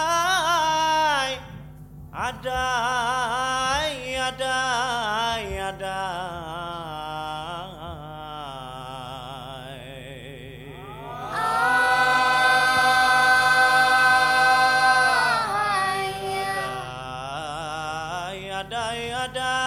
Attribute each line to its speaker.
Speaker 1: Ahai, adai, adai, adai. Ahai, adai, adai, adai.